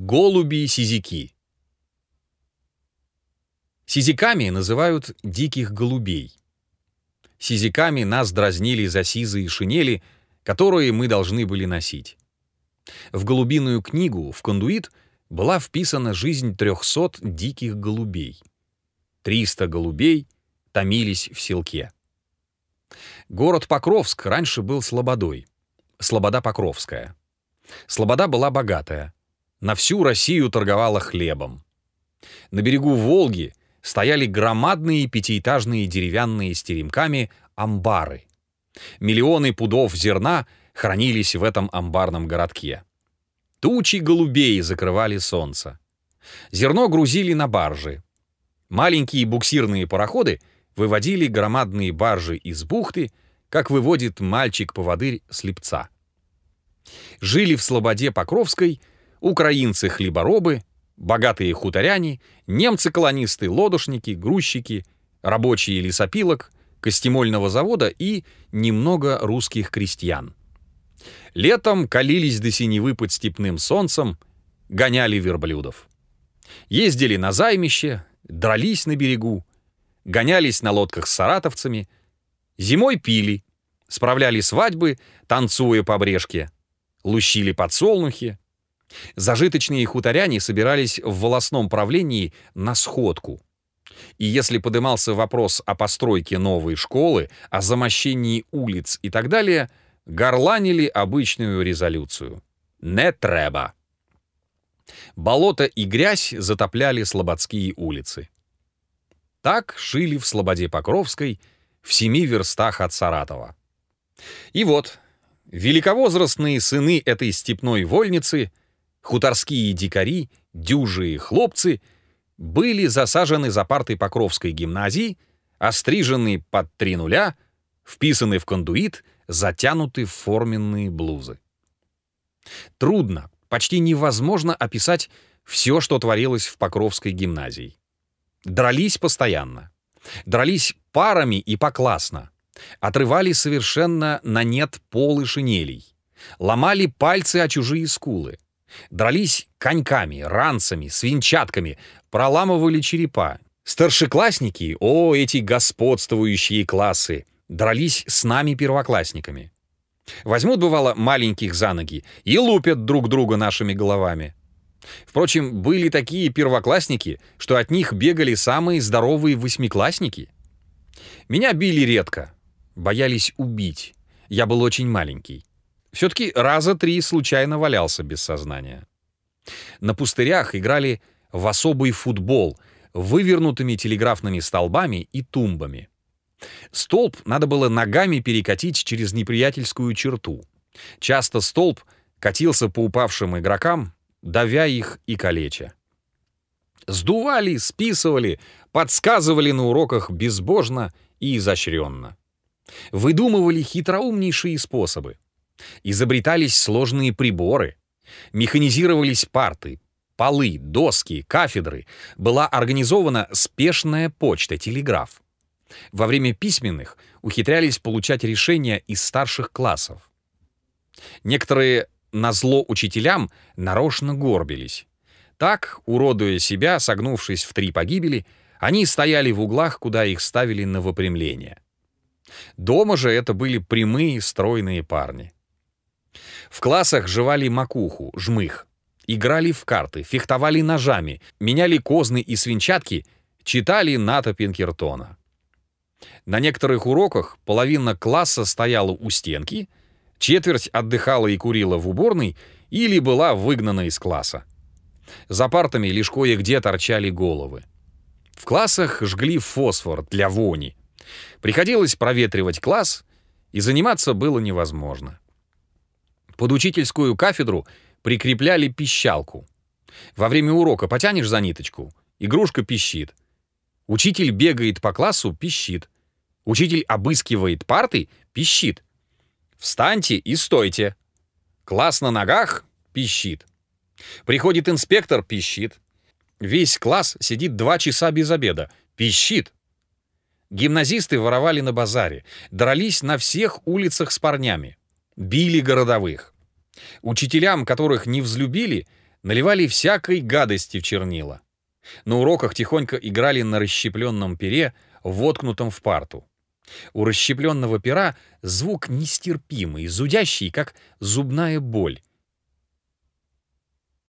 Голуби-сизики. Сизиками называют диких голубей. Сизиками нас дразнили за сизые шинели, которые мы должны были носить. В голубиную книгу, в кондуит, была вписана жизнь 300 диких голубей. 300 голубей томились в селке. Город Покровск раньше был Слободой. Слобода Покровская. Слобода была богатая на всю Россию торговала хлебом. На берегу Волги стояли громадные пятиэтажные деревянные с теремками амбары. Миллионы пудов зерна хранились в этом амбарном городке. Тучи голубей закрывали солнце. Зерно грузили на баржи. Маленькие буксирные пароходы выводили громадные баржи из бухты, как выводит мальчик-поводырь слепца. Жили в Слободе Покровской – украинцы-хлеборобы, богатые хуторяне, немцы-колонисты, грузчики, рабочие лесопилок, костемольного завода и немного русских крестьян. Летом калились до синевы под степным солнцем, гоняли верблюдов. Ездили на займище, дрались на берегу, гонялись на лодках с саратовцами, зимой пили, справляли свадьбы, танцуя по брешке, лущили подсолнухи, Зажиточные хуторяне собирались в волосном правлении на сходку. И если подымался вопрос о постройке новой школы, о замощении улиц и так далее, горланили обычную резолюцию. «Не треба». Болото и грязь затопляли слободские улицы. Так шили в Слободе Покровской, в семи верстах от Саратова. И вот, великовозрастные сыны этой степной вольницы — Хуторские дикари, дюжие хлопцы были засажены за партой Покровской гимназии, острижены под три нуля, вписаны в кондуит, затянуты в форменные блузы. Трудно, почти невозможно описать все, что творилось в Покровской гимназии. Дрались постоянно. Дрались парами и поклассно. Отрывали совершенно на нет полы шинелей. Ломали пальцы о чужие скулы. Дрались коньками, ранцами, свинчатками, проламывали черепа. Старшеклассники, о, эти господствующие классы, дрались с нами первоклассниками. Возьмут, бывало, маленьких за ноги и лупят друг друга нашими головами. Впрочем, были такие первоклассники, что от них бегали самые здоровые восьмиклассники. Меня били редко, боялись убить. Я был очень маленький. Все-таки раза три случайно валялся без сознания. На пустырях играли в особый футбол, вывернутыми телеграфными столбами и тумбами. Столб надо было ногами перекатить через неприятельскую черту. Часто столб катился по упавшим игрокам, давя их и калеча. Сдували, списывали, подсказывали на уроках безбожно и изощренно. Выдумывали хитроумнейшие способы. Изобретались сложные приборы, механизировались парты, полы, доски, кафедры, была организована спешная почта, телеграф. Во время письменных ухитрялись получать решения из старших классов. Некоторые, назло учителям, нарочно горбились. Так, уродуя себя, согнувшись в три погибели, они стояли в углах, куда их ставили на выпрямление. Дома же это были прямые, стройные парни. В классах жевали макуху, жмых. Играли в карты, фехтовали ножами, меняли козны и свинчатки, читали Ната Пинкертона. На некоторых уроках половина класса стояла у стенки, четверть отдыхала и курила в уборной или была выгнана из класса. За партами лишь кое-где торчали головы. В классах жгли фосфор для вони. Приходилось проветривать класс, и заниматься было невозможно. Под учительскую кафедру прикрепляли пищалку. Во время урока потянешь за ниточку, игрушка пищит. Учитель бегает по классу, пищит. Учитель обыскивает парты, пищит. Встаньте и стойте. Класс на ногах, пищит. Приходит инспектор, пищит. Весь класс сидит два часа без обеда, пищит. Гимназисты воровали на базаре, дрались на всех улицах с парнями били городовых. Учителям, которых не взлюбили, наливали всякой гадости в чернила. На уроках тихонько играли на расщепленном пере, воткнутом в парту. У расщепленного пера звук нестерпимый, зудящий, как зубная боль,